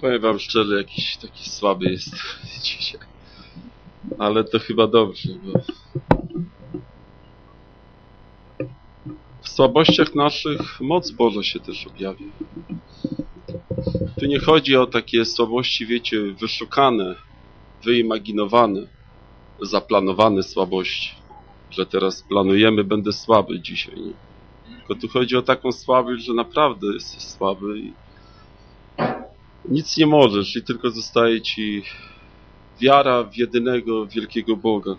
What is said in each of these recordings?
Powiem wam szczerze, jakiś taki słaby jest dzisiaj. Ale to chyba dobrze, bo w słabościach naszych moc Boża się też objawia. Tu nie chodzi o takie słabości, wiecie, wyszukane, wyimaginowane, zaplanowane słabości, że teraz planujemy, będę słaby dzisiaj. Nie? Tylko tu chodzi o taką słabość, że naprawdę jesteś słaby nic nie możesz i tylko zostaje ci wiara w jedynego wielkiego Boga.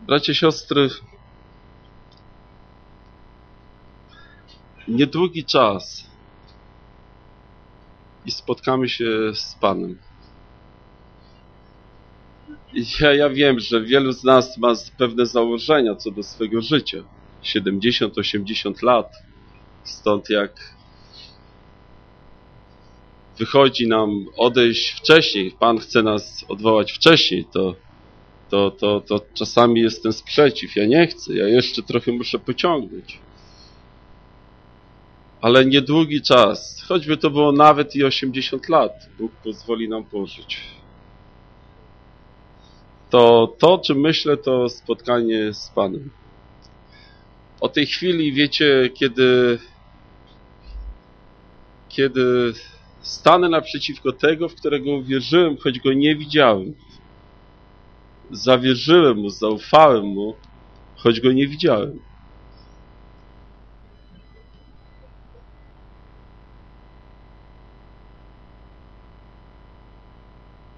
Bracie, siostry, niedługi czas i spotkamy się z Panem. Ja, ja wiem, że wielu z nas ma pewne założenia co do swego życia. 70-80 lat. Stąd jak wychodzi nam odejść wcześniej, Pan chce nas odwołać wcześniej, to, to, to, to czasami jest ten sprzeciw. Ja nie chcę, ja jeszcze trochę muszę pociągnąć. Ale niedługi czas, choćby to było nawet i 80 lat, Bóg pozwoli nam pożyć. To to, czym myślę, to spotkanie z Panem. O tej chwili, wiecie, kiedy kiedy stanę naprzeciwko tego, w którego uwierzyłem, choć go nie widziałem. Zawierzyłem mu, zaufałem mu, choć go nie widziałem.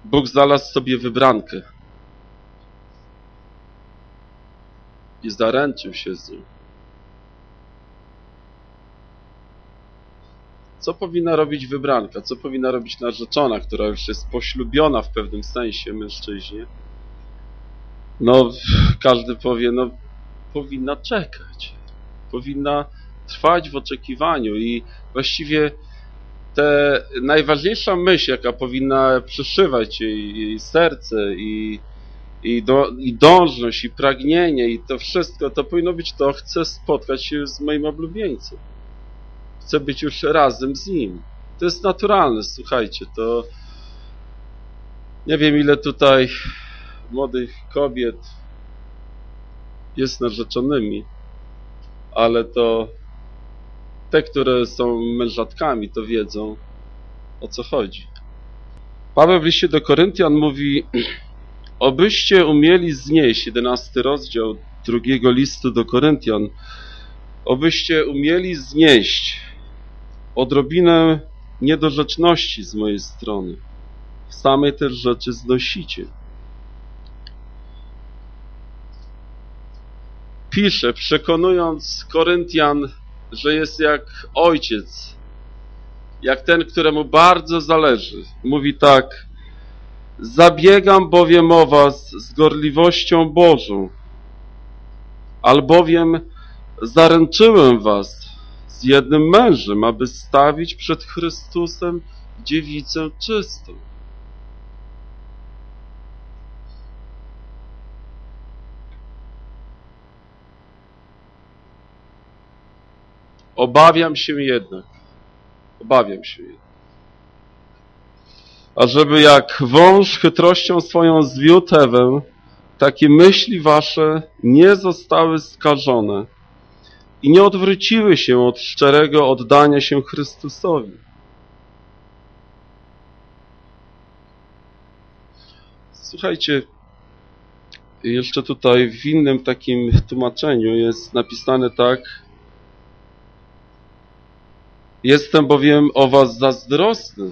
Bóg znalazł sobie wybrankę i zaręczył się z nią. Co powinna robić wybranka? Co powinna robić narzeczona, która już jest poślubiona w pewnym sensie mężczyźnie? No, każdy powie, no, powinna czekać. Powinna trwać w oczekiwaniu i właściwie te najważniejsza myśl, jaka powinna przeszywać jej, jej serce i, i, do, i dążność, i pragnienie, i to wszystko, to powinno być to, chcę spotkać się z moim oblubieńcem chcę być już razem z nim. To jest naturalne, słuchajcie, to nie wiem ile tutaj młodych kobiet jest narzeczonymi, ale to te, które są mężatkami, to wiedzą o co chodzi. Paweł w liście do Koryntian mówi Obyście umieli znieść, 11 rozdział drugiego listu do Koryntian, obyście umieli znieść odrobinę niedorzeczności z mojej strony. Same też rzeczy znosicie. Pisze, przekonując Koryntian, że jest jak ojciec, jak ten, któremu bardzo zależy. Mówi tak, zabiegam bowiem o was z gorliwością Bożą, albowiem zaręczyłem was z jednym mężem, aby stawić przed Chrystusem dziewicę czystą. Obawiam się jednak, obawiam się jednak, ażeby jak wąż chytrością swoją zwiódł takie myśli wasze nie zostały skażone, i nie odwróciły się od szczerego oddania się Chrystusowi. Słuchajcie, jeszcze tutaj w innym takim tłumaczeniu jest napisane tak Jestem bowiem o was zazdrosny,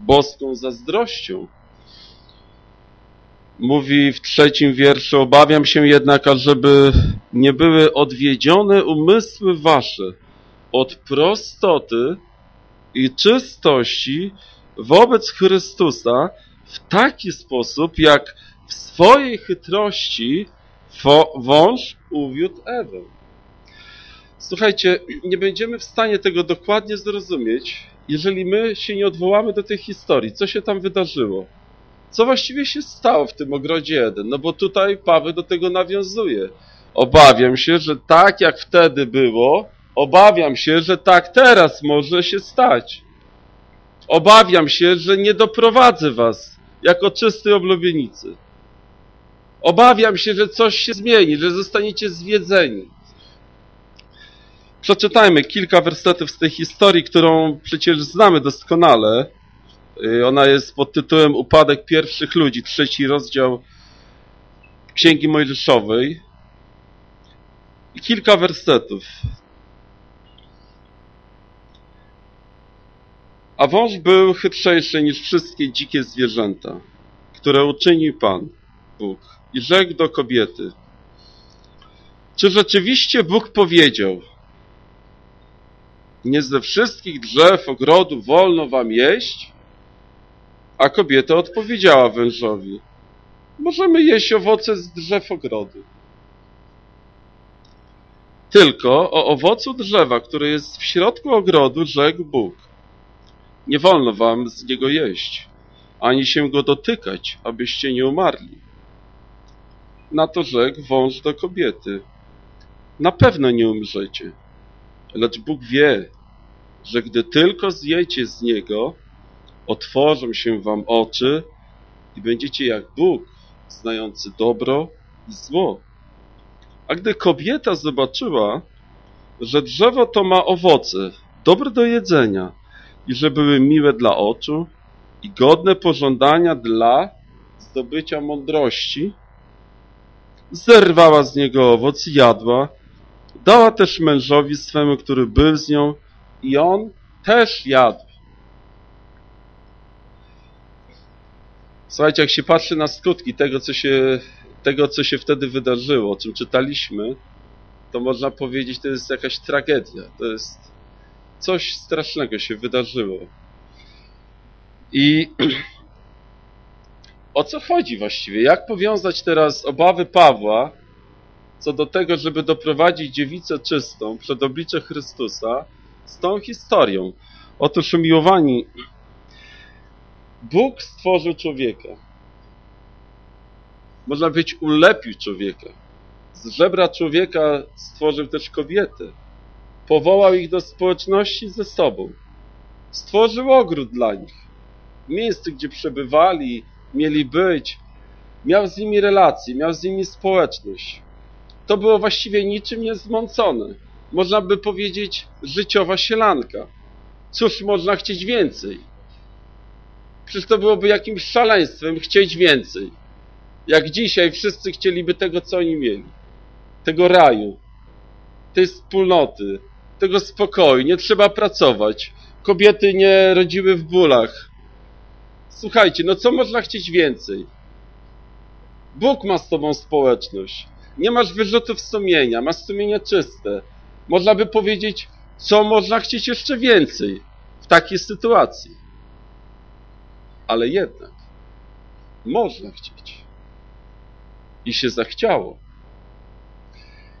boską zazdrością, mówi w trzecim wierszu, obawiam się jednak, ażeby nie były odwiedzione umysły wasze od prostoty i czystości wobec Chrystusa w taki sposób, jak w swojej chytrości wąż uwiódł Ewę. Słuchajcie, nie będziemy w stanie tego dokładnie zrozumieć, jeżeli my się nie odwołamy do tej historii, co się tam wydarzyło co właściwie się stało w tym ogrodzie? No bo tutaj Paweł do tego nawiązuje. Obawiam się, że tak jak wtedy było, Obawiam się, że tak teraz może się stać. Obawiam się, że nie doprowadzę was jako czystej oblubienicy. Obawiam się, że coś się zmieni, że zostaniecie zwiedzeni. Przeczytajmy kilka wersetów z tej historii, którą przecież znamy doskonale. Y, ona jest pod tytułem Upadek pierwszych ludzi, trzeci rozdział Księgi Mojżeszowej. I kilka wersetów. A wąż był chytrzejszy niż wszystkie dzikie zwierzęta, które uczynił Pan, Bóg, i rzekł do kobiety, czy rzeczywiście Bóg powiedział, nie ze wszystkich drzew ogrodu wolno wam jeść? A kobieta odpowiedziała wężowi, możemy jeść owoce z drzew ogrodu. Tylko o owocu drzewa, które jest w środku ogrodu, rzekł Bóg. Nie wolno wam z niego jeść, ani się go dotykać, abyście nie umarli. Na to rzekł wąż do kobiety. Na pewno nie umrzecie, lecz Bóg wie, że gdy tylko zjecie z niego, otworzą się wam oczy i będziecie jak Bóg, znający dobro i zło. A gdy kobieta zobaczyła, że drzewo to ma owoce, dobre do jedzenia i że były miłe dla oczu i godne pożądania dla zdobycia mądrości, zerwała z niego owoc i jadła, dała też mężowi swemu, który był z nią i on też jadł. Słuchajcie, jak się patrzy na skutki tego, co się, tego, co się wtedy wydarzyło, o czym czytaliśmy, to można powiedzieć, to jest jakaś tragedia. To jest coś strasznego się wydarzyło. I o co chodzi właściwie? Jak powiązać teraz obawy Pawła co do tego, żeby doprowadzić dziewicę czystą przed oblicze Chrystusa z tą historią? Otóż umiłowani, Bóg stworzył człowieka. Można być ulepił człowieka. Z żebra człowieka stworzył też kobietę. Powołał ich do społeczności ze sobą. Stworzył ogród dla nich. Miejsce, gdzie przebywali, mieli być. Miał z nimi relacje, miał z nimi społeczność. To było właściwie niczym niezmącone. Można by powiedzieć życiowa sielanka. Cóż można chcieć więcej? Przecież to byłoby jakimś szaleństwem chcieć więcej. Jak dzisiaj wszyscy chcieliby tego, co oni mieli. Tego raju, tej wspólnoty, tego spokoju. Nie trzeba pracować. Kobiety nie rodziły w bólach. Słuchajcie, no co można chcieć więcej? Bóg ma z tobą społeczność. Nie masz wyrzutów sumienia, masz sumienie czyste. Można by powiedzieć, co można chcieć jeszcze więcej w takiej sytuacji. Ale jednak można chcieć. I się zachciało.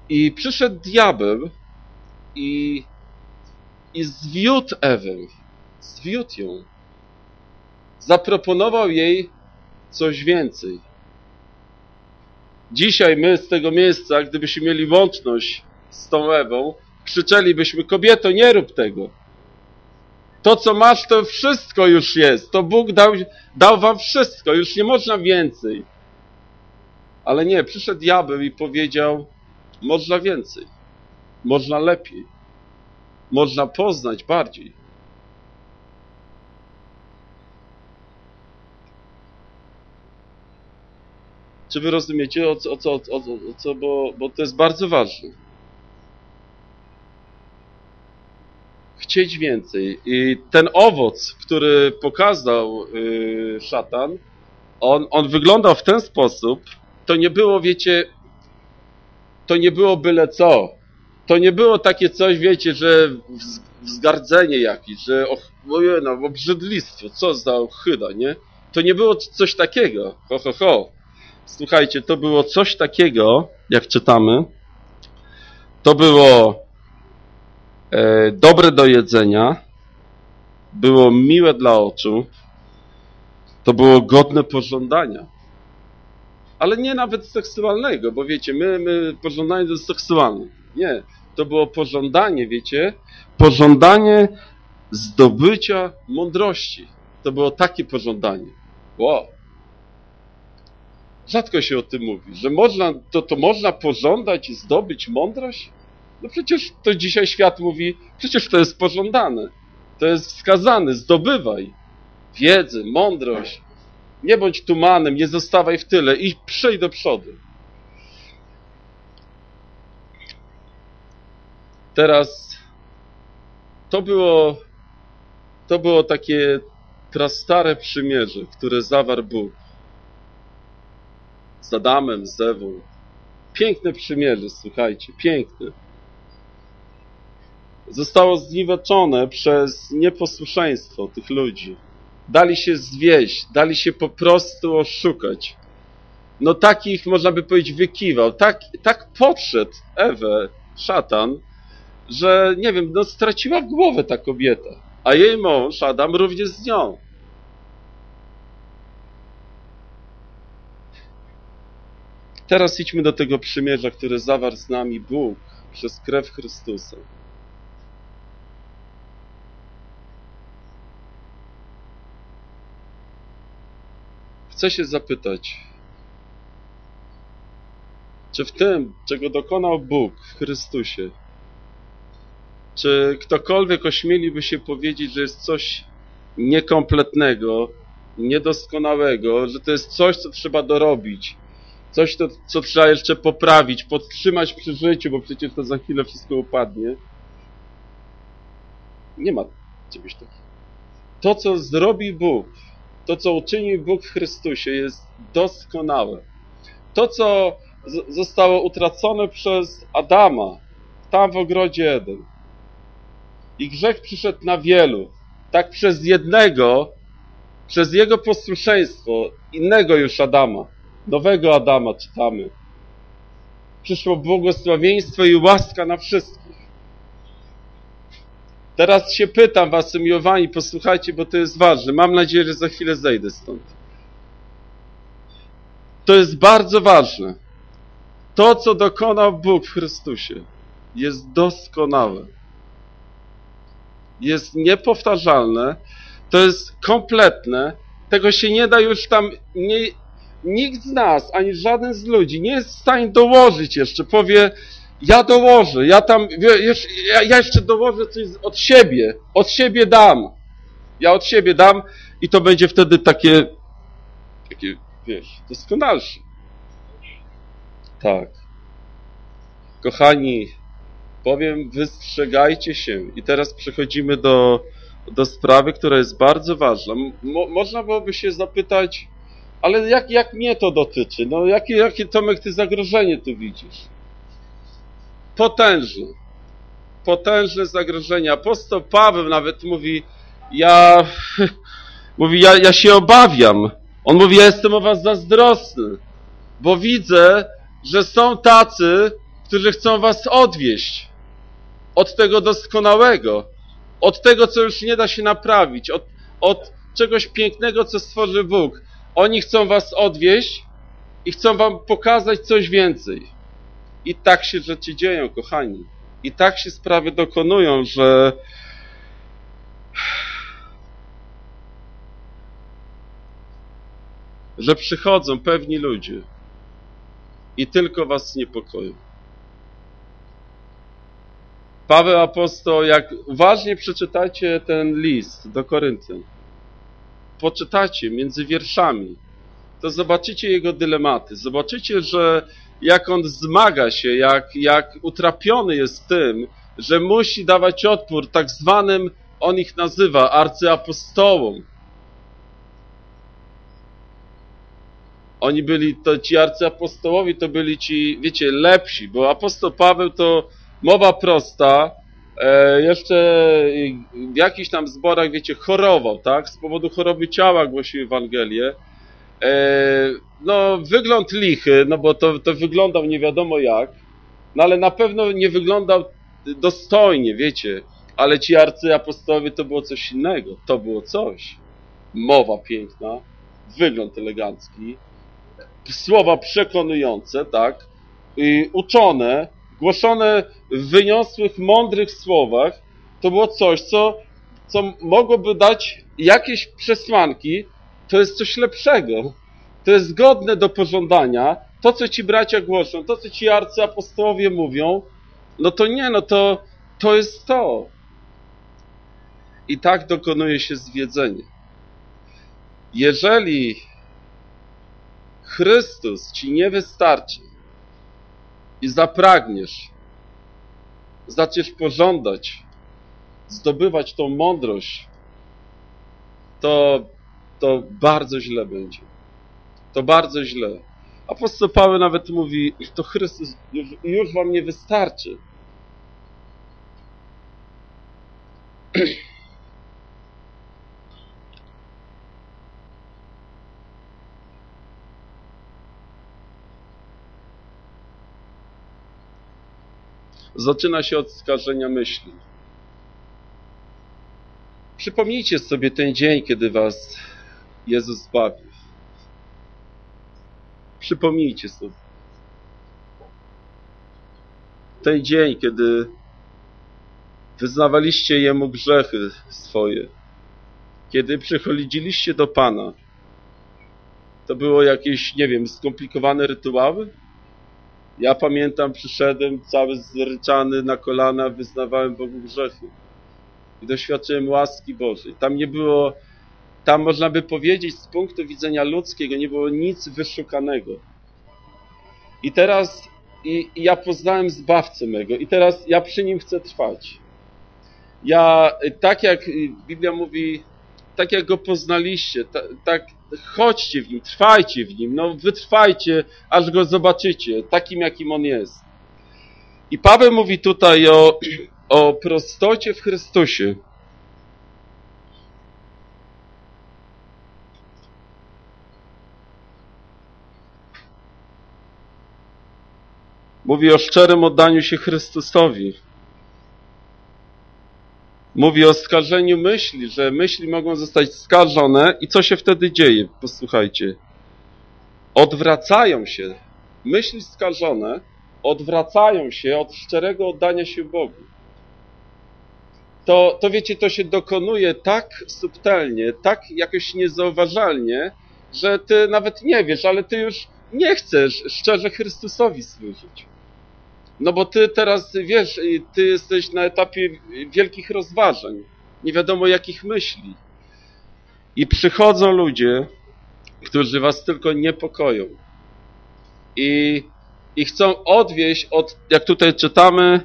I przyszedł diabeł i, i zwiódł Ewę. Zwiódł ją. Zaproponował jej coś więcej. Dzisiaj my z tego miejsca, gdybyśmy mieli łączność z tą Ewą, krzyczelibyśmy, kobieto, nie rób tego. To, co masz, to wszystko już jest. To Bóg dał, dał wam wszystko, już nie można więcej. Ale nie, przyszedł diabeł i powiedział, można więcej, można lepiej, można poznać bardziej. Czy wy rozumiecie, o co, o co, o co, o co bo, bo to jest bardzo ważne. Chcieć więcej. I ten owoc, który pokazał yy, szatan, on, on wyglądał w ten sposób, to nie było, wiecie, to nie było byle co. To nie było takie coś, wiecie, że wzgardzenie jakieś, że och, no, obrzydlistwo, co za ochyda, nie? To nie było coś takiego, ho, ho, ho. Słuchajcie, to było coś takiego, jak czytamy. To było dobre do jedzenia, było miłe dla oczu, to było godne pożądania. Ale nie nawet seksualnego, bo wiecie, my, my pożądanie to jest seksualne. Nie. to było pożądanie, wiecie? Pożądanie zdobycia mądrości. To było takie pożądanie. Wow. Rzadko się o tym mówi, że można, to, to można pożądać i zdobyć mądrość? No przecież to dzisiaj świat mówi, przecież to jest pożądane. To jest wskazane, zdobywaj wiedzę, mądrość. Nie bądź tumanem, nie zostawaj w tyle i przyjdź do przodu. Teraz to było, to było takie prastare przymierze, które zawarł Bóg z Adamem, z Ewą. Piękne przymierze, słuchajcie, piękne. Zostało zniweczone przez nieposłuszeństwo tych ludzi. Dali się zwieść, dali się po prostu oszukać. No takich, można by powiedzieć, wykiwał. Tak, tak podszedł Ewę, szatan, że, nie wiem, no straciła głowę ta kobieta. A jej mąż, Adam, również z nią. Teraz idźmy do tego przymierza, które zawarł z nami Bóg przez krew Chrystusa. Chcę się zapytać, czy w tym, czego dokonał Bóg w Chrystusie, czy ktokolwiek ośmieliby się powiedzieć, że jest coś niekompletnego, niedoskonałego, że to jest coś, co trzeba dorobić, coś, to, co trzeba jeszcze poprawić, podtrzymać przy życiu, bo przecież to za chwilę wszystko upadnie. Nie ma czegoś takiego. To, co zrobi Bóg, to, co uczynił Bóg w Chrystusie, jest doskonałe. To, co zostało utracone przez Adama, tam w ogrodzie Eden. I grzech przyszedł na wielu. Tak przez jednego, przez jego posłuszeństwo, innego już Adama, nowego Adama czytamy. Przyszło błogosławieństwo i łaska na wszystkich. Teraz się pytam was, umiłowani, posłuchajcie, bo to jest ważne. Mam nadzieję, że za chwilę zejdę stąd. To jest bardzo ważne. To, co dokonał Bóg w Chrystusie, jest doskonałe. Jest niepowtarzalne. To jest kompletne. Tego się nie da już tam... Nie, nikt z nas, ani żaden z ludzi nie jest w stanie dołożyć jeszcze. Powie, ja dołożę, ja tam, wiesz, ja, ja jeszcze dołożę coś od siebie, od siebie dam. Ja od siebie dam i to będzie wtedy takie, takie, wiesz, doskonalsze. Tak. Kochani, powiem, wystrzegajcie się. I teraz przechodzimy do, do sprawy, która jest bardzo ważna. Mo, można byłoby się zapytać, ale jak, jak mnie to dotyczy? No, jakie, jakie Tomek, ty zagrożenie tu widzisz? Potężne. Potężne zagrożenie. Apostoł Paweł nawet mówi, ja, mówi, ja, ja się obawiam. On mówi, ja jestem o was zazdrosny, bo widzę, że są tacy, którzy chcą was odwieść od tego doskonałego, od tego, co już nie da się naprawić, od, od czegoś pięknego, co stworzy Bóg. Oni chcą was odwieść i chcą wam pokazać coś więcej. I tak się rzeczy dzieją, kochani. I tak się sprawy dokonują, że że przychodzą pewni ludzie i tylko was niepokoją. Paweł Apostoł, jak uważnie przeczytacie ten list do Koryntian, poczytacie między wierszami, to zobaczycie jego dylematy. Zobaczycie, że jak on zmaga się, jak, jak utrapiony jest tym, że musi dawać odpór tak zwanym, on ich nazywa, arcyapostołom. Oni byli, to ci arcyapostołowi to byli ci, wiecie, lepsi, bo apostoł Paweł to mowa prosta, e, jeszcze w jakichś tam zborach, wiecie, chorował, tak? Z powodu choroby ciała głosił Ewangelię. E, no, wygląd lichy, no bo to, to wyglądał nie wiadomo jak, no ale na pewno nie wyglądał dostojnie, wiecie. Ale ci arcyapostołowie to było coś innego, to było coś. Mowa piękna, wygląd elegancki, słowa przekonujące, tak, I uczone, głoszone w wyniosłych, mądrych słowach, to było coś, co, co mogłoby dać jakieś przesłanki, to jest coś lepszego. To jest godne do pożądania. To, co ci bracia głoszą, to, co ci arcyapostołowie mówią, no to nie, no to, to jest to. I tak dokonuje się zwiedzenie. Jeżeli Chrystus ci nie wystarczy i zapragniesz, zaczniesz pożądać, zdobywać tą mądrość, to, to bardzo źle będzie. To bardzo źle. Apostoł Paweł nawet mówi, to Chrystus już, już wam nie wystarczy. Zaczyna się od skażenia myśli. Przypomnijcie sobie ten dzień, kiedy was Jezus zbawił. Przypomnijcie sobie. Ten dzień, kiedy wyznawaliście Jemu grzechy swoje. Kiedy przychodziliście do Pana. To było jakieś, nie wiem, skomplikowane rytuały? Ja pamiętam, przyszedłem cały zryczany na kolana, wyznawałem Bogu grzechy. I doświadczyłem łaski Bożej. Tam nie było, tam można by powiedzieć z punktu widzenia ludzkiego, nie było nic wyszukanego. I teraz i, i ja poznałem Zbawcę mego i teraz ja przy Nim chcę trwać. Ja, tak jak Biblia mówi, tak jak Go poznaliście, tak, tak chodźcie w Nim, trwajcie w Nim, no wytrwajcie, aż Go zobaczycie, takim jakim On jest. I Paweł mówi tutaj o, o prostocie w Chrystusie. Mówi o szczerym oddaniu się Chrystusowi. Mówi o skażeniu myśli, że myśli mogą zostać skażone i co się wtedy dzieje? Posłuchajcie. Odwracają się. Myśli skażone odwracają się od szczerego oddania się Bogu. To, to wiecie, to się dokonuje tak subtelnie, tak jakoś niezauważalnie, że ty nawet nie wiesz, ale ty już nie chcesz szczerze Chrystusowi służyć. No bo ty teraz, wiesz, ty jesteś na etapie wielkich rozważań, nie wiadomo jakich myśli. I przychodzą ludzie, którzy was tylko niepokoją. I, i chcą odwieść od, jak tutaj czytamy,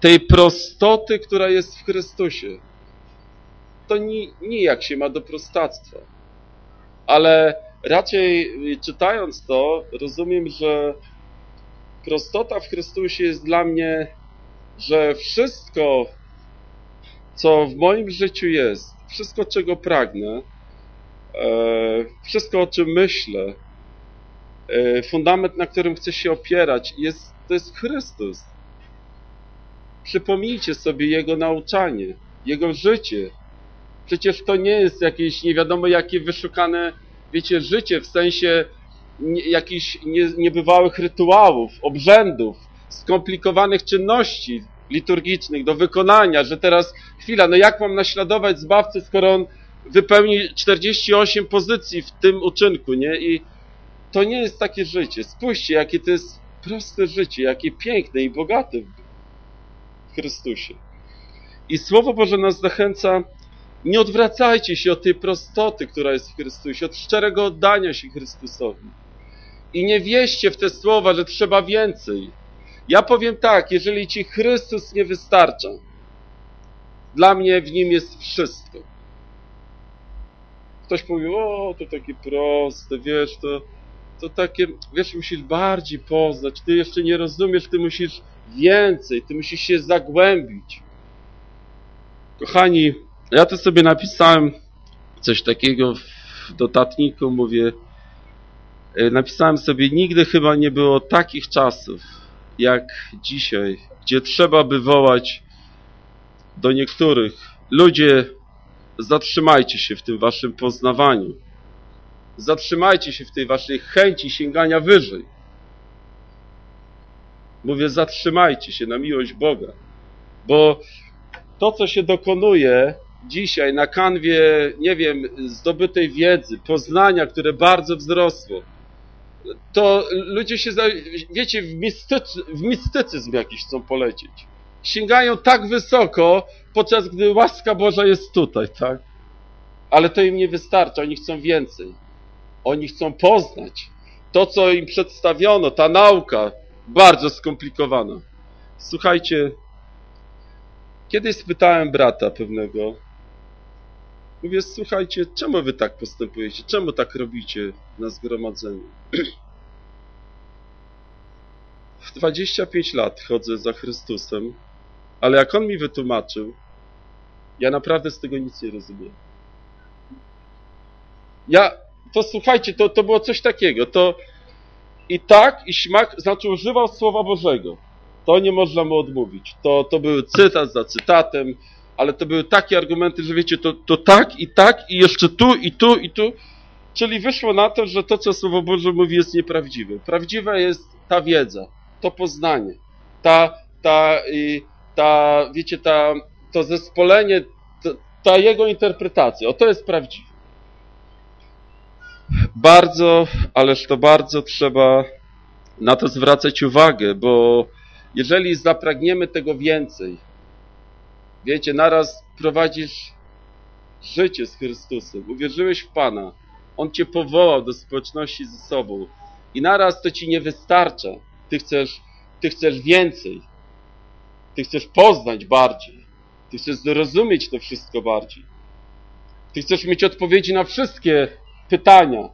tej prostoty, która jest w Chrystusie. To ni, nijak się ma do prostactwa. Ale raczej czytając to, rozumiem, że prostota w Chrystusie jest dla mnie, że wszystko, co w moim życiu jest, wszystko, czego pragnę, e, wszystko, o czym myślę, e, fundament, na którym chcę się opierać, jest, to jest Chrystus. Przypomnijcie sobie Jego nauczanie, Jego życie. Przecież to nie jest jakieś nie wiadomo jakie wyszukane, wiecie, życie w sensie jakichś niebywałych rytuałów, obrzędów, skomplikowanych czynności liturgicznych do wykonania, że teraz chwila, no jak mam naśladować Zbawcę, skoro on wypełni 48 pozycji w tym uczynku, nie? I to nie jest takie życie. Spójrzcie, jakie to jest proste życie, jakie piękne i bogate w Chrystusie. I Słowo Boże nas zachęca, nie odwracajcie się od tej prostoty, która jest w Chrystusie, od szczerego oddania się Chrystusowi. I nie wieście w te słowa, że trzeba więcej. Ja powiem tak, jeżeli Ci Chrystus nie wystarcza, dla mnie w Nim jest wszystko. Ktoś powie, o, to takie proste, wiesz, to, to takie, wiesz, musisz bardziej poznać, Ty jeszcze nie rozumiesz, Ty musisz więcej, Ty musisz się zagłębić. Kochani, ja to sobie napisałem coś takiego w dotatniku, mówię, napisałem sobie, nigdy chyba nie było takich czasów jak dzisiaj, gdzie trzeba by wołać do niektórych, ludzie, zatrzymajcie się w tym waszym poznawaniu. Zatrzymajcie się w tej waszej chęci sięgania wyżej. Mówię, zatrzymajcie się na miłość Boga, bo to, co się dokonuje dzisiaj na kanwie, nie wiem, zdobytej wiedzy, poznania, które bardzo wzrosło, to ludzie się, wiecie, w, mistycy, w mistycyzm jakiś chcą polecieć. Sięgają tak wysoko, podczas gdy łaska Boża jest tutaj, tak? Ale to im nie wystarcza, oni chcą więcej. Oni chcą poznać to, co im przedstawiono, ta nauka, bardzo skomplikowana. Słuchajcie, kiedyś spytałem brata pewnego, mówię, słuchajcie, czemu wy tak postępujecie? Czemu tak robicie na zgromadzeniu? W 25 lat chodzę za Chrystusem, ale jak on mi wytłumaczył, ja naprawdę z tego nic nie rozumiem. Ja, to słuchajcie, to, to było coś takiego, to i tak, i śmak, znaczy używał Słowa Bożego. To nie można mu odmówić. To, to był cytat za cytatem, ale to były takie argumenty, że wiecie, to, to tak i tak i jeszcze tu i tu i tu. Czyli wyszło na to, że to, co Słowo Boże mówi, jest nieprawdziwe. Prawdziwa jest ta wiedza, to poznanie, ta, ta, ta wiecie, ta, to zespolenie, ta, ta jego interpretacja. O, to jest prawdziwe. Bardzo, ależ to bardzo trzeba na to zwracać uwagę, bo jeżeli zapragniemy tego więcej, wiecie, naraz prowadzisz życie z Chrystusem, uwierzyłeś w Pana, On cię powołał do społeczności ze sobą i naraz to ci nie wystarcza. Ty chcesz, ty chcesz więcej. Ty chcesz poznać bardziej. Ty chcesz zrozumieć to wszystko bardziej. Ty chcesz mieć odpowiedzi na wszystkie pytania.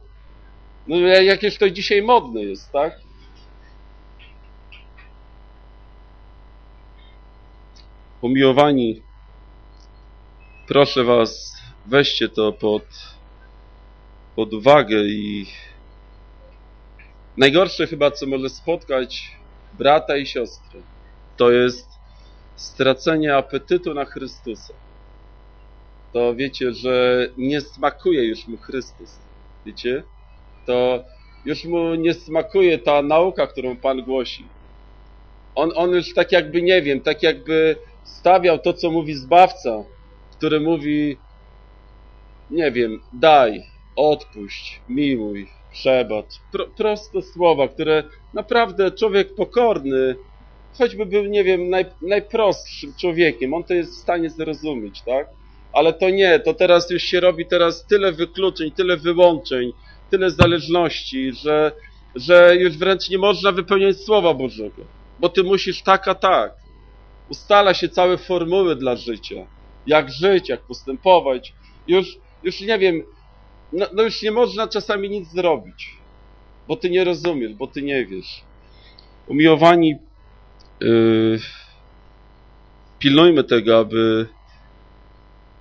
No jakież to dzisiaj modne jest, tak? Umiłowani, proszę was, weźcie to pod, pod uwagę i najgorsze chyba, co może spotkać brata i siostrę, to jest stracenie apetytu na Chrystusa. To wiecie, że nie smakuje już mu Chrystus. Wiecie? To już mu nie smakuje ta nauka, którą Pan głosi. On, on już tak jakby, nie wiem, tak jakby stawiał to, co mówi Zbawca, który mówi, nie wiem, daj, odpuść, miłuj, przebacz. Pro, proste słowa, które naprawdę człowiek pokorny, choćby był, nie wiem, naj, najprostszym człowiekiem, on to jest w stanie zrozumieć, tak? Ale to nie, to teraz już się robi teraz tyle wykluczeń, tyle wyłączeń, tyle zależności, że, że już wręcz nie można wypełniać Słowa Bożego. Bo ty musisz tak a tak. Ustala się całe formuły dla życia. Jak żyć, jak postępować. Już, już nie wiem, no, no już nie można czasami nic zrobić. Bo ty nie rozumiesz, bo ty nie wiesz. Umiłowani, yy, pilnujmy tego, aby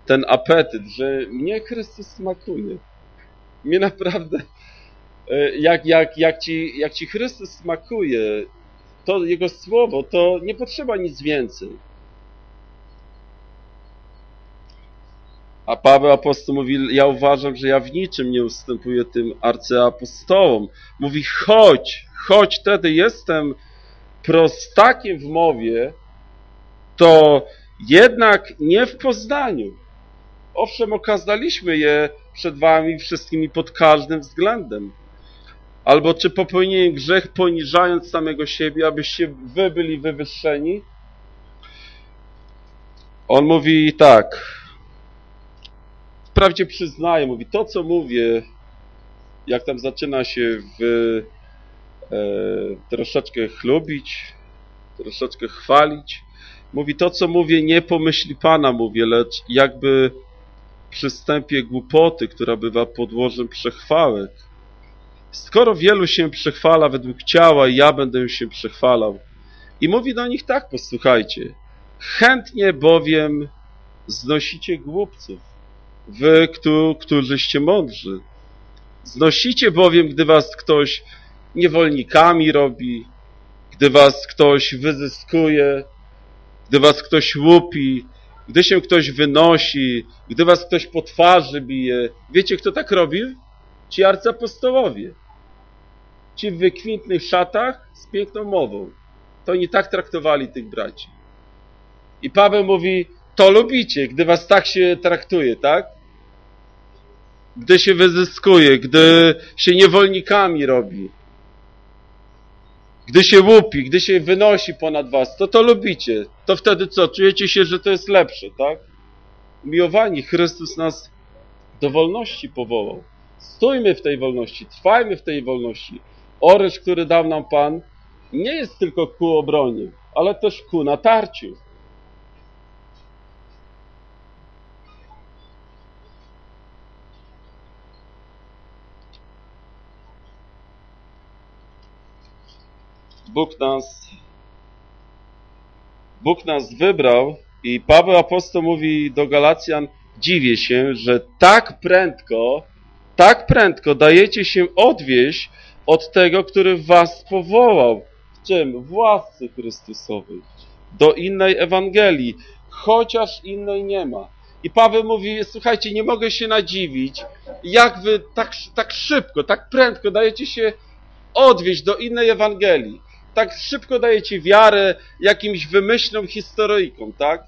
ten apetyt, że mnie Chrystus smakuje. Mnie naprawdę, e, jak, jak, jak, ci, jak ci Chrystus smakuje, to Jego Słowo, to nie potrzeba nic więcej. A Paweł apostoł mówi, ja uważam, że ja w niczym nie ustępuję tym arcyapostołom. Mówi, chodź, chodź, wtedy jestem prostakiem w mowie, to jednak nie w poznaniu. Owszem, okazaliśmy je przed wami wszystkimi pod każdym względem. Albo czy popełniłem grzech poniżając samego siebie, abyście wy byli wywyższeni? On mówi tak. Wprawdzie przyznaje, mówi to, co mówię, jak tam zaczyna się w e, troszeczkę chlubić, troszeczkę chwalić. Mówi to, co mówię, nie pomyśli Pana, mówię, lecz jakby przystępie głupoty, która bywa podłożem przechwałek. Skoro wielu się przechwala według ciała, ja będę się przechwalał. I mówi do nich tak, posłuchajcie. Chętnie bowiem znosicie głupców, wy, którzyście mądrzy. Znosicie bowiem, gdy was ktoś niewolnikami robi, gdy was ktoś wyzyskuje, gdy was ktoś łupi, gdy się ktoś wynosi, gdy was ktoś po twarzy bije. Wiecie, kto tak robił? Ci arcapostołowie. Ci w wykwintnych szatach z piękną mową. To oni tak traktowali tych braci. I Paweł mówi, to lubicie, gdy was tak się traktuje, tak? Gdy się wyzyskuje, gdy się niewolnikami robi, gdy się łupi, gdy się wynosi ponad was, to to lubicie. To wtedy co? Czujecie się, że to jest lepsze, tak? Umiłowani, Chrystus nas do wolności powołał. Stójmy w tej wolności, trwajmy w tej wolności. Oręż, który dał nam Pan, nie jest tylko ku obronie, ale też ku natarciu. Bóg nas, Bóg nas wybrał i Paweł Apostoł mówi do Galacjan, dziwię się, że tak prędko, tak prędko dajecie się odwieść od tego, który was powołał. W czym? W łasce Chrystusowej. Do innej Ewangelii, chociaż innej nie ma. I Paweł mówi, słuchajcie, nie mogę się nadziwić, jak wy tak, tak szybko, tak prędko dajecie się odwieść do innej Ewangelii tak szybko dajecie wiarę jakimś wymyślnym historyjkom, tak?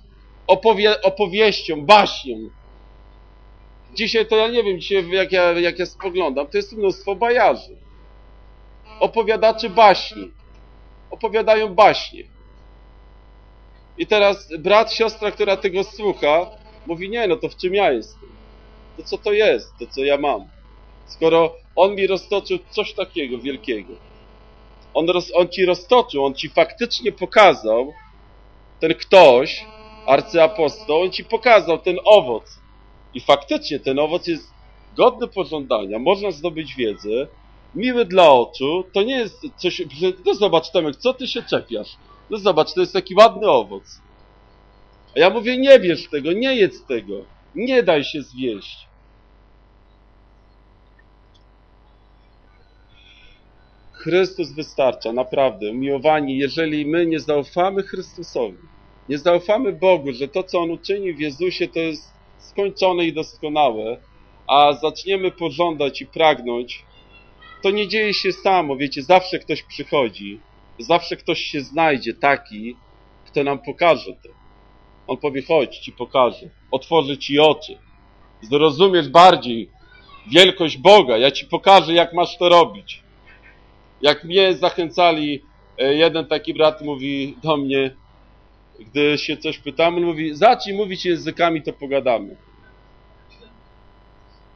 Opowie opowieściom, baśniom. Dzisiaj to ja nie wiem, dzisiaj jak ja, jak ja spoglądam, to jest mnóstwo bajarzy. Opowiadaczy baśni. Opowiadają baśnie. I teraz brat, siostra, która tego słucha, mówi, nie, no to w czym ja jestem? To co to jest, to co ja mam? Skoro on mi roztoczył coś takiego wielkiego. On, roz, on ci roztoczył, on ci faktycznie pokazał, ten ktoś, arcyapostoł, on ci pokazał ten owoc. I faktycznie ten owoc jest godny pożądania, można zdobyć wiedzę, miły dla oczu, to nie jest coś, no zobacz Tomek, co ty się czepiasz? No zobacz, to jest taki ładny owoc. A ja mówię, nie wiesz tego, nie jedz tego, nie daj się zwieść. Chrystus wystarcza, naprawdę. Umiłowani, jeżeli my nie zaufamy Chrystusowi, nie zaufamy Bogu, że to, co On uczynił w Jezusie, to jest skończone i doskonałe, a zaczniemy pożądać i pragnąć, to nie dzieje się samo, wiecie, zawsze ktoś przychodzi, zawsze ktoś się znajdzie taki, kto nam pokaże to. On powie, chodź, ci pokażę, otworzy ci oczy, zrozumiesz bardziej wielkość Boga, ja ci pokażę, jak masz to robić. Jak mnie zachęcali, e, jeden taki brat mówi do mnie, gdy się coś pytamy, on mówi, zacznij mówić językami, to pogadamy.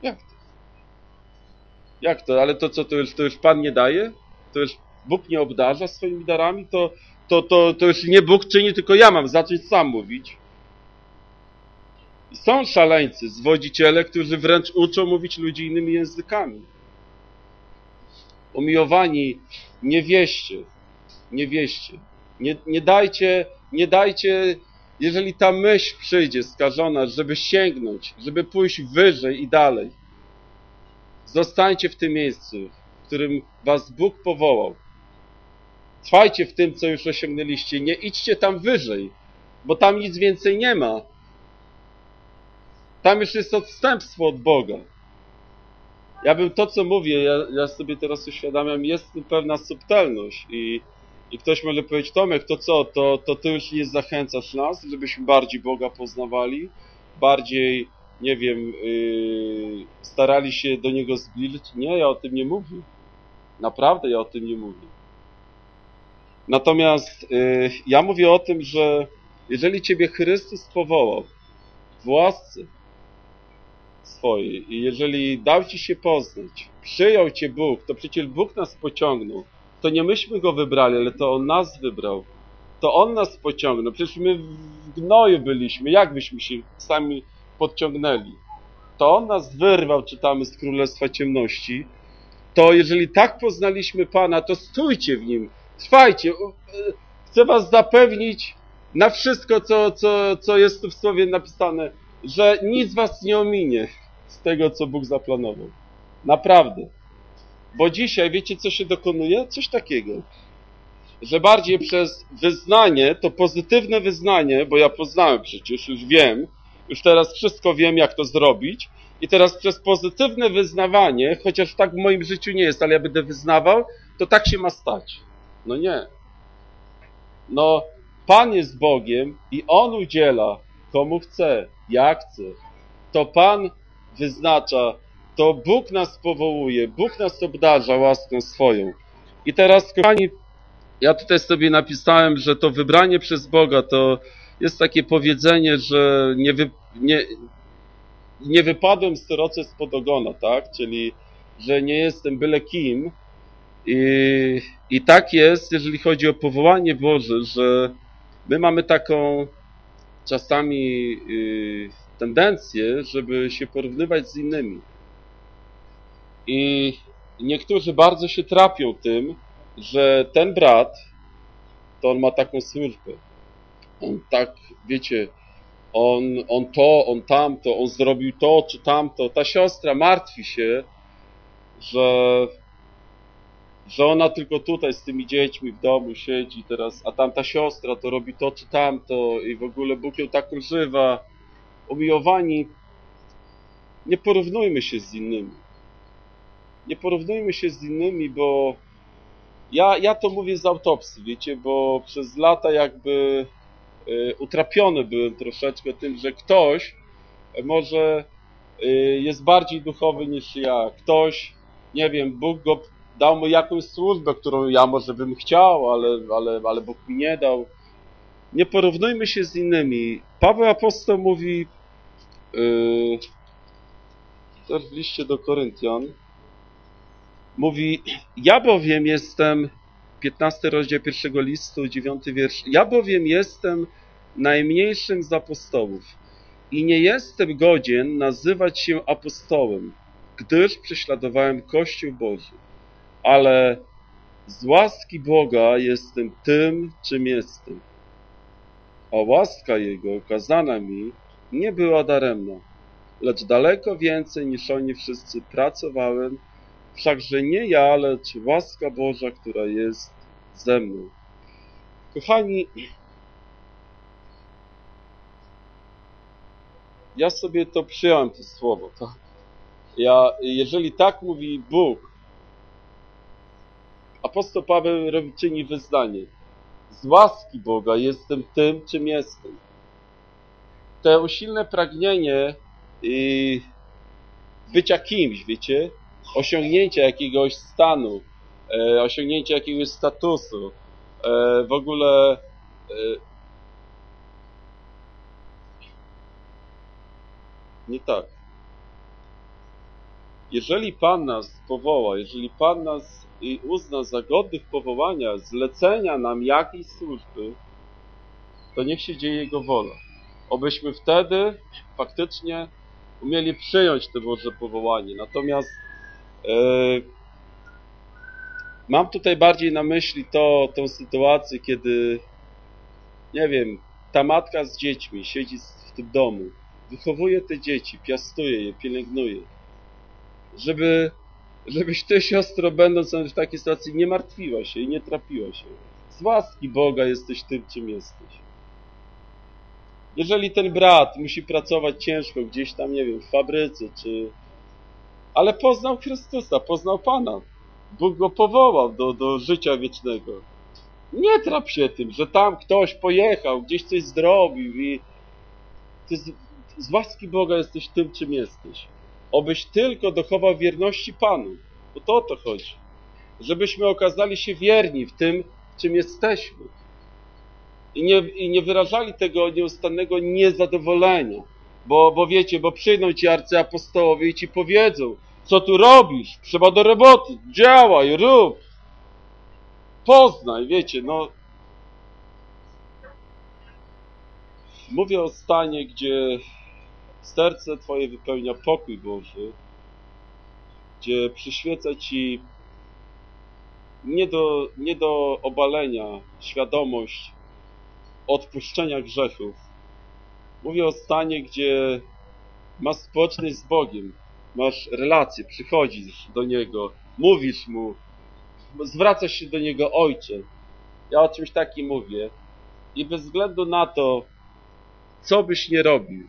Jak to? Jak to? Ale to co, to już, to już Pan nie daje? To już Bóg nie obdarza swoimi darami? To, to, to, to już nie Bóg czyni, tylko ja mam zacząć sam mówić. Są szaleńcy, zwodziciele, którzy wręcz uczą mówić ludzi innymi językami umiłowani, nie wieście, nie wieście. Nie, nie dajcie, nie dajcie, jeżeli ta myśl przyjdzie skażona, żeby sięgnąć, żeby pójść wyżej i dalej. Zostańcie w tym miejscu, w którym was Bóg powołał. Trwajcie w tym, co już osiągnęliście. Nie idźcie tam wyżej, bo tam nic więcej nie ma. Tam już jest odstępstwo od Boga ja bym to, co mówię, ja, ja sobie teraz uświadamiam, jest pewna subtelność i, i ktoś może powiedzieć, Tomek, to co, to, to ty już nie zachęcasz nas, żebyśmy bardziej Boga poznawali, bardziej, nie wiem, yy, starali się do Niego zbliżyć? Nie, ja o tym nie mówię. Naprawdę ja o tym nie mówię. Natomiast yy, ja mówię o tym, że jeżeli Ciebie Chrystus powołał w łasce, swojej i jeżeli dał Ci się poznać, przyjął Cię Bóg, to przecież Bóg nas pociągnął. To nie myśmy Go wybrali, ale to On nas wybrał. To On nas pociągnął. Przecież my w gnoju byliśmy. Jak byśmy się sami podciągnęli? To On nas wyrwał, czytamy z Królestwa Ciemności. To jeżeli tak poznaliśmy Pana, to stójcie w Nim. Trwajcie. Chcę Was zapewnić na wszystko, co, co, co jest tu w Słowie napisane, że nic Was nie ominie z tego, co Bóg zaplanował. Naprawdę. Bo dzisiaj, wiecie, co się dokonuje? Coś takiego. Że bardziej przez wyznanie, to pozytywne wyznanie, bo ja poznałem przecież, już wiem, już teraz wszystko wiem, jak to zrobić, i teraz przez pozytywne wyznawanie, chociaż tak w moim życiu nie jest, ale ja będę wyznawał, to tak się ma stać. No nie. No, Pan jest Bogiem i On udziela komu chce, jak chce. To Pan wyznacza, to Bóg nas powołuje, Bóg nas obdarza łaską swoją. I teraz, kochani, ja tutaj sobie napisałem, że to wybranie przez Boga to jest takie powiedzenie, że nie, wy, nie, nie wypadłem steroce spod ogona, tak? Czyli, że nie jestem byle kim. I, I tak jest, jeżeli chodzi o powołanie Boże, że my mamy taką czasami y, tendencję, żeby się porównywać z innymi. I niektórzy bardzo się trapią tym, że ten brat, to on ma taką służbę. On tak, wiecie, on, on to, on tamto, on zrobił to czy tamto. Ta siostra martwi się, że, że ona tylko tutaj z tymi dziećmi w domu siedzi teraz, a tamta siostra to robi to czy tamto i w ogóle Bóg ją tak używa. Umiłowani, nie porównujmy się z innymi. Nie porównujmy się z innymi, bo ja, ja to mówię z autopsji, wiecie, bo przez lata jakby y, utrapiony byłem troszeczkę tym, że ktoś może y, jest bardziej duchowy niż ja. Ktoś, nie wiem, Bóg go dał mu jakąś służbę, którą ja może bym chciał, ale, ale, ale Bóg mi nie dał. Nie porównujmy się z innymi. Paweł Apostoł mówi yy, w liście do Koryntian, mówi, ja bowiem jestem, 15 rozdział pierwszego listu, 9 wiersz, ja bowiem jestem najmniejszym z apostołów i nie jestem godzien nazywać się apostołem, gdyż prześladowałem Kościół Boży, ale z łaski Boga jestem tym, czym jestem. A łaska Jego okazana mi nie była daremna, lecz daleko więcej niż oni wszyscy pracowałem, wszakże nie ja, lecz łaska Boża, która jest ze mną. Kochani, ja sobie to przyjąłem, to słowo. Tak? Ja, jeżeli tak mówi Bóg, apostoł Paweł robi, czyni wyznanie. Z łaski Boga jestem tym, czym jestem. To usilne pragnienie bycia kimś, wiecie, osiągnięcia jakiegoś stanu, e, osiągnięcia jakiegoś statusu, e, w ogóle e, nie tak. Jeżeli Pan nas powoła, jeżeli Pan nas i uzna za godnych powołania, zlecenia nam jakiejś służby, to niech się dzieje Jego wola. Obyśmy wtedy faktycznie umieli przyjąć to Boże powołanie. Natomiast mam tutaj bardziej na myśli to, tą sytuację, kiedy nie wiem, ta matka z dziećmi siedzi w tym domu, wychowuje te dzieci, piastuje je, pielęgnuje. Żeby, żebyś ty, siostro, będąc w takiej sytuacji, nie martwiła się i nie trapiła się. Z łaski Boga jesteś tym, czym jesteś. Jeżeli ten brat musi pracować ciężko gdzieś tam, nie wiem, w fabryce, czy... Ale poznał Chrystusa, poznał Pana. Bóg go powołał do, do życia wiecznego. Nie trap się tym, że tam ktoś pojechał, gdzieś coś zrobił i... Ty z, z łaski Boga jesteś tym, czym jesteś. Obyś tylko dochował wierności Panu. Bo to o to chodzi. Żebyśmy okazali się wierni w tym, czym jesteśmy i nie, i nie wyrażali tego nieustannego niezadowolenia. Bo, bo wiecie, bo przyjdą ci arcyapostołowie i ci powiedzą, co tu robisz? Trzeba do roboty, działaj, rób. Poznaj, wiecie, no. Mówię o stanie, gdzie serce Twoje wypełnia pokój Boży, gdzie przyświeca Ci nie do, nie do obalenia świadomość odpuszczenia grzechów. Mówię o stanie, gdzie masz społeczność z Bogiem, masz relację, przychodzisz do Niego, mówisz Mu, zwracasz się do Niego Ojcze. Ja o czymś takim mówię. I bez względu na to, co byś nie robił,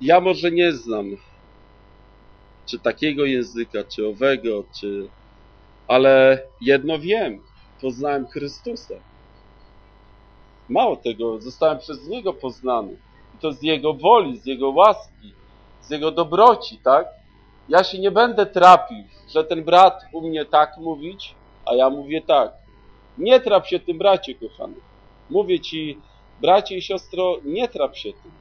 ja może nie znam czy takiego języka, czy owego, czy... Ale jedno wiem, poznałem Chrystusa. Mało tego, zostałem przez Niego poznany. I to z Jego woli, z Jego łaski, z Jego dobroci, tak? Ja się nie będę trapił, że ten brat umie tak mówić, a ja mówię tak. Nie trap się tym, bracie kochany. Mówię ci, bracie i siostro, nie trap się tym.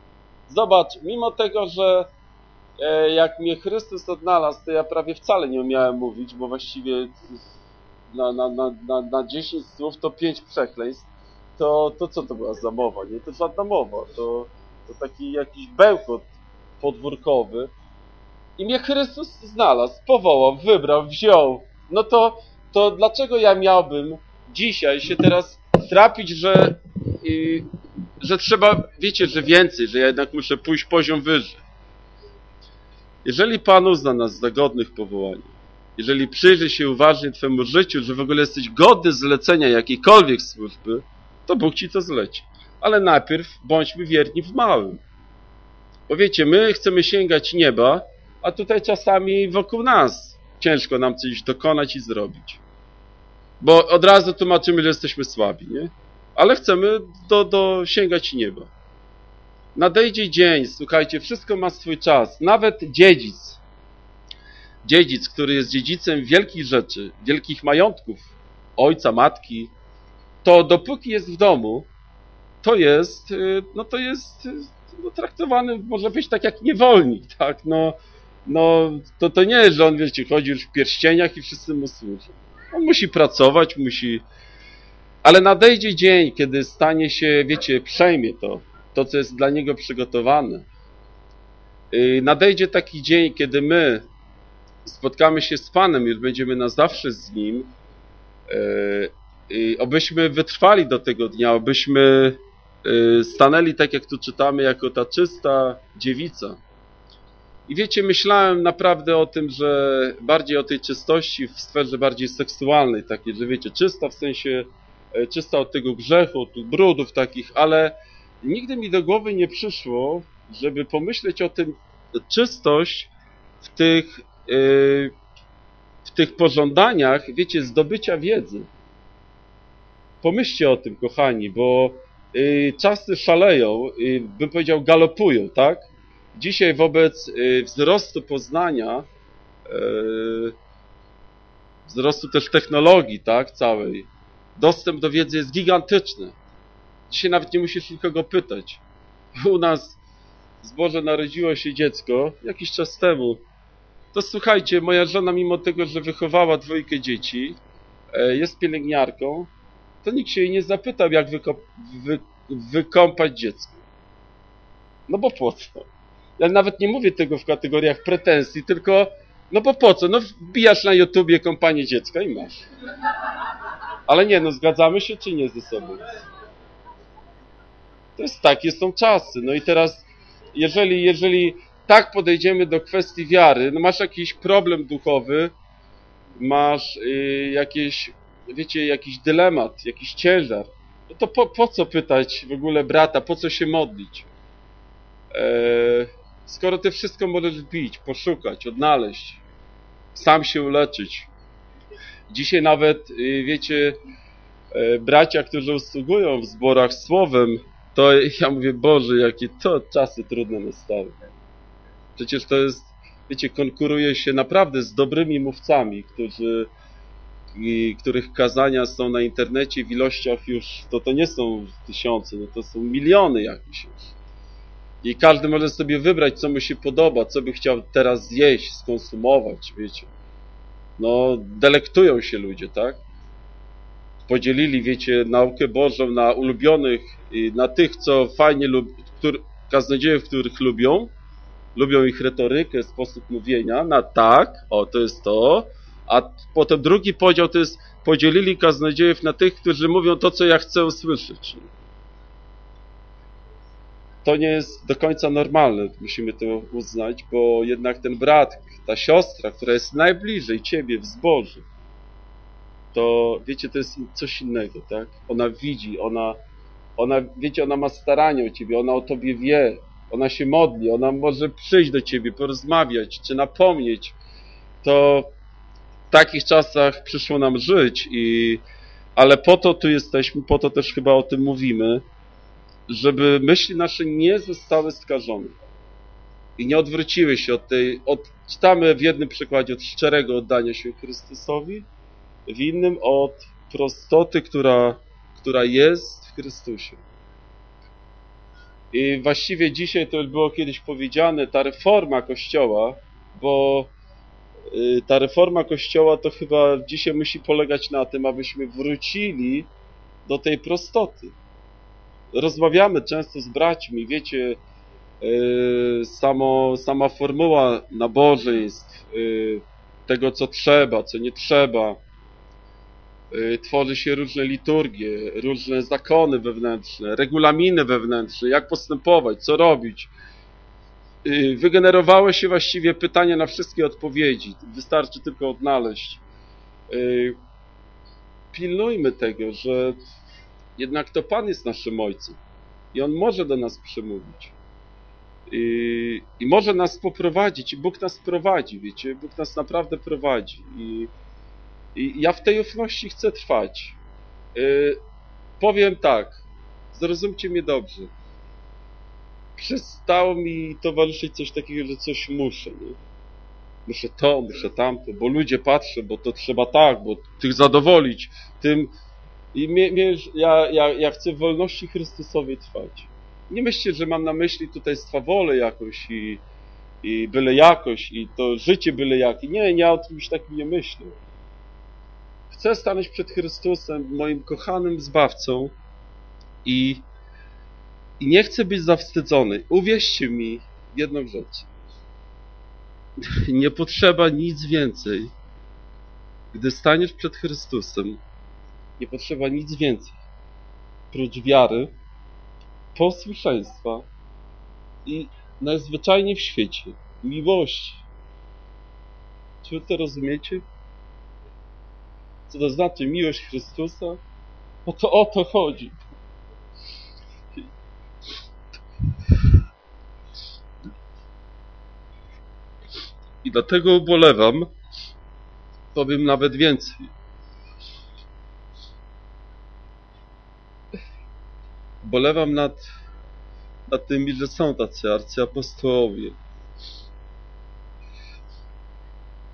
Zobacz, mimo tego, że e, jak mnie Chrystus odnalazł, to ja prawie wcale nie umiałem mówić, bo właściwie na, na, na, na, na 10 słów to 5 przekleństw, to, to co to była za mowa, nie? To żadna mowa, to, to taki jakiś bełkot podwórkowy. I mnie Chrystus znalazł, powołał, wybrał, wziął. No to, to dlaczego ja miałbym dzisiaj się teraz trapić, że, że trzeba, wiecie, że więcej, że ja jednak muszę pójść poziom wyżej. Jeżeli Pan uzna nas za godnych powołania, jeżeli przyjrzy się uważnie Twemu życiu, że w ogóle jesteś godny zlecenia jakiejkolwiek służby, to Bóg Ci to zleci. Ale najpierw bądźmy wierni w małym. Bo wiecie, my chcemy sięgać nieba, a tutaj czasami wokół nas ciężko nam coś dokonać i zrobić. Bo od razu tłumaczymy, że jesteśmy słabi, nie? Ale chcemy do, do sięgać nieba. Nadejdzie dzień, słuchajcie, wszystko ma swój czas. Nawet dziedzic, dziedzic, który jest dziedzicem wielkich rzeczy, wielkich majątków, ojca, matki, to dopóki jest w domu, to jest, y, no to jest y, no, traktowany, może być tak jak niewolnik, tak, no, no, to, to nie jest, że on, wiecie, chodzi już w pierścieniach i wszyscy mu służą. On musi pracować, musi... Ale nadejdzie dzień, kiedy stanie się, wiecie, przejmie to, to, co jest dla niego przygotowane. Y, nadejdzie taki dzień, kiedy my spotkamy się z Panem, już będziemy na zawsze z Nim, obyśmy wytrwali do tego dnia, obyśmy stanęli tak, jak tu czytamy, jako ta czysta dziewica. I wiecie, myślałem naprawdę o tym, że bardziej o tej czystości w sferze bardziej seksualnej, takiej, że wiecie, czysta w sensie, e, czysta od tego grzechu, od tych brudów takich, ale nigdy mi do głowy nie przyszło, żeby pomyśleć o tym, czystość w tych, e, w tych pożądaniach, wiecie, zdobycia wiedzy. Pomyślcie o tym, kochani, bo czasy szaleją, bym powiedział galopują, tak? Dzisiaj wobec y, wzrostu poznania, y, wzrostu też technologii, tak, całej, dostęp do wiedzy jest gigantyczny. Dzisiaj nawet nie musisz nikogo pytać. U nas z Boże narodziło się dziecko jakiś czas temu. To słuchajcie, moja żona mimo tego, że wychowała dwójkę dzieci, e, jest pielęgniarką, to nikt się jej nie zapytał, jak wy wykąpać dziecko. No bo po co? Ja nawet nie mówię tego w kategoriach pretensji, tylko no bo po co? No wbijasz na YouTubie kompanię dziecka i masz. Ale nie, no zgadzamy się czy nie ze sobą? To jest takie są czasy. No i teraz, jeżeli, jeżeli tak podejdziemy do kwestii wiary, no masz jakiś problem duchowy, masz y, jakieś, wiecie, jakiś dylemat, jakiś ciężar, no to po, po co pytać w ogóle brata, po co się modlić? Eee, skoro ty wszystko możesz wbić, poszukać, odnaleźć, sam się uleczyć. Dzisiaj nawet, y, wiecie, e, bracia, którzy usługują w zborach słowem, to ja mówię, Boże, jakie to czasy trudne nastały. Przecież to jest, wiecie, konkuruje się naprawdę z dobrymi mówcami, którzy, i, których kazania są na internecie w ilościach już, to to nie są tysiące, no to są miliony jakieś już. I każdy może sobie wybrać, co mu się podoba, co by chciał teraz zjeść, skonsumować, wiecie. No, delektują się ludzie, tak? Podzielili, wiecie, naukę Bożą na ulubionych, na tych, co fajnie lub, któr, kaznodziejów, których lubią, lubią ich retorykę, sposób mówienia, na tak, o, to jest to, a potem drugi podział to jest, podzielili kaznodziejów na tych, którzy mówią to, co ja chcę usłyszeć to nie jest do końca normalne, musimy to uznać, bo jednak ten brat, ta siostra, która jest najbliżej ciebie w zboży, to wiecie, to jest coś innego, tak? Ona widzi, ona, ona, wiecie, ona ma staranie o ciebie, ona o tobie wie, ona się modli, ona może przyjść do ciebie, porozmawiać, czy napomnieć. To takich czasach przyszło nam żyć i Ale po to tu jesteśmy, po to też chyba o tym mówimy, żeby myśli nasze nie zostały skażone i nie odwróciły się od tej, od, czytamy w jednym przykładzie od szczerego oddania się Chrystusowi, w innym od prostoty, która, która jest w Chrystusie. I właściwie dzisiaj to już było kiedyś powiedziane, ta reforma Kościoła, bo ta reforma Kościoła to chyba dzisiaj musi polegać na tym, abyśmy wrócili do tej prostoty. Rozmawiamy często z braćmi, wiecie, y, samo, sama formuła nabożeństw, y, tego co trzeba, co nie trzeba, Y, tworzy się różne liturgie, różne zakony wewnętrzne, regulaminy wewnętrzne, jak postępować, co robić. Y, Wygenerowały się właściwie pytania na wszystkie odpowiedzi. Wystarczy tylko odnaleźć. Y, Pilnujmy tego, że jednak to Pan jest naszym Ojcem i On może do nas przemówić. I, i może nas poprowadzić, Bóg nas prowadzi, wiecie, Bóg nas naprawdę prowadzi. I, i ja w tej ufności chcę trwać. Yy, powiem tak, zrozumcie mnie dobrze. Przestało mi towarzyszyć coś takiego, że coś muszę, nie? Muszę to, muszę tamto, bo ludzie patrzą, bo to trzeba tak, bo tych zadowolić, tym... I ja, ja, ja chcę w wolności Chrystusowej trwać. Nie myślcie, że mam na myśli tutaj swawolę jakoś i, i byle jakoś i to życie byle jakie. Nie, ja o czymś takim nie myślę. Chcę stanąć przed Chrystusem, moim kochanym Zbawcą i, i nie chcę być zawstydzony. Uwierzcie mi jedną rzecz. Nie potrzeba nic więcej. Gdy staniesz przed Chrystusem, nie potrzeba nic więcej. Prócz wiary, posłuszeństwa i najzwyczajniej w świecie miłości. Czy to rozumiecie? Co to znaczy miłość Chrystusa? No to o to chodzi. I dlatego ubolewam, powiem nawet więcej. Bolewam nad, nad tymi, że są tacy arcyapostołowie.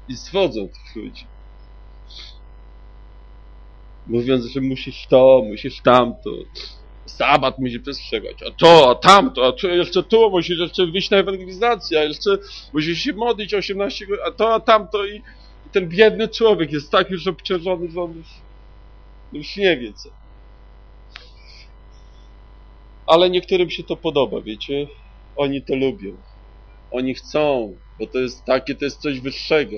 I zwodzą tych ludzi mówiąc, że musisz to, musisz tamto, sabat musisz przestrzegać, a to, a tamto, a jeszcze tu, musisz jeszcze wyjść na ewangelizację, a jeszcze musisz się modlić 18 godzin, a to, a tamto i, i ten biedny człowiek jest tak już obciążony, że on już, już nie wie co. Ale niektórym się to podoba, wiecie? Oni to lubią. Oni chcą, bo to jest takie, to jest coś wyższego.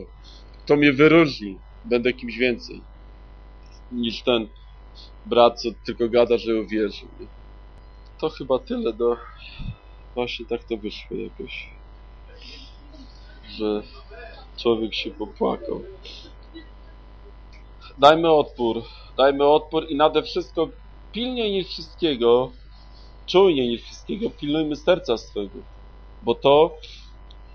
To mnie wyróżni, będę kimś więcej niż ten brat, co tylko gada, że uwierzył. To chyba tyle do... Właśnie tak to wyszło jakoś. Że człowiek się popłakał. Dajmy odpór. Dajmy odpór i nade wszystko pilniej niż wszystkiego, czujniej niż wszystkiego, pilnujmy serca swego. Bo to,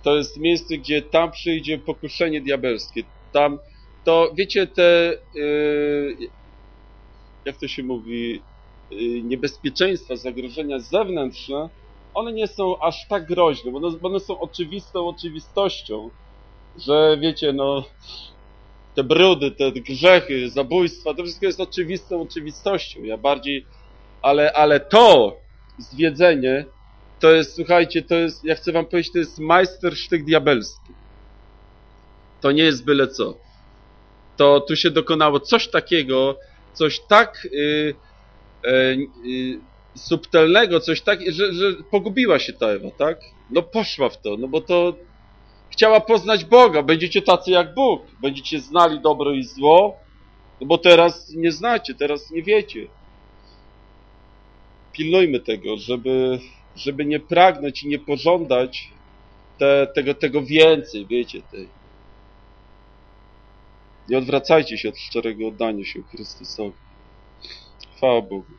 to jest miejsce, gdzie tam przyjdzie pokuszenie diabelskie. Tam to wiecie, te, yy, jak to się mówi, yy, niebezpieczeństwa, zagrożenia zewnętrzne, one nie są aż tak groźne, bo one, bo one są oczywistą oczywistością, że wiecie, no, te brudy, te grzechy, zabójstwa, to wszystko jest oczywistą oczywistością. Ja bardziej, ale, ale to zwiedzenie, to jest, słuchajcie, to jest, ja chcę wam powiedzieć, to jest majstersztyk diabelski. To nie jest byle co to tu się dokonało coś takiego, coś tak y, y, y, subtelnego, coś tak, że, że pogubiła się ta Ewa, tak? No poszła w to, no bo to chciała poznać Boga, będziecie tacy jak Bóg, będziecie znali dobro i zło, no bo teraz nie znacie, teraz nie wiecie. Pilnujmy tego, żeby, żeby nie pragnąć i nie pożądać te, tego, tego więcej, wiecie, tej, nie odwracajcie się od szczerego oddania się Chrystusowi. Chwała Bogu.